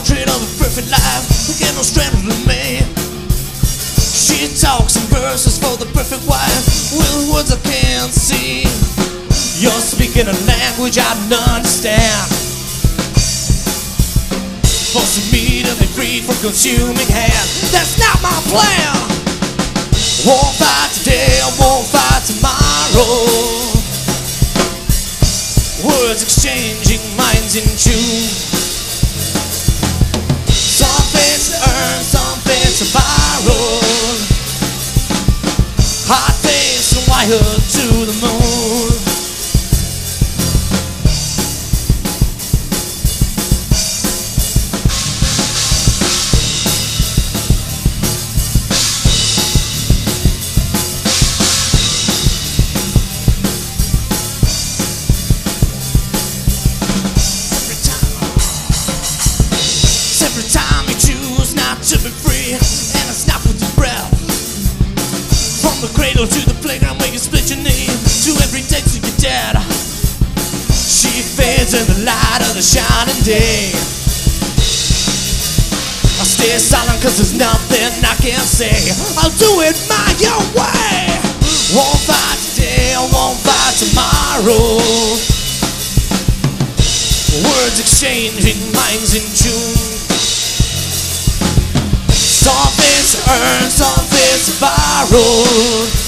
dream of a perfect life, get no stranger than me. She talks in verses for the perfect wife, with words I can't see. You're speaking a language I don't understand. Forcing me to be free from consuming hand. That's not my plan. Won't fight today, I won't fight tomorrow. Words exchanging, minds in tune. Face light of the shining day. I stay silent cause there's nothing I can say. I'll do it my own way. Won't fight today, I won't fight tomorrow. Words exchanging, minds in tune. Some things to earn, some things to borrow.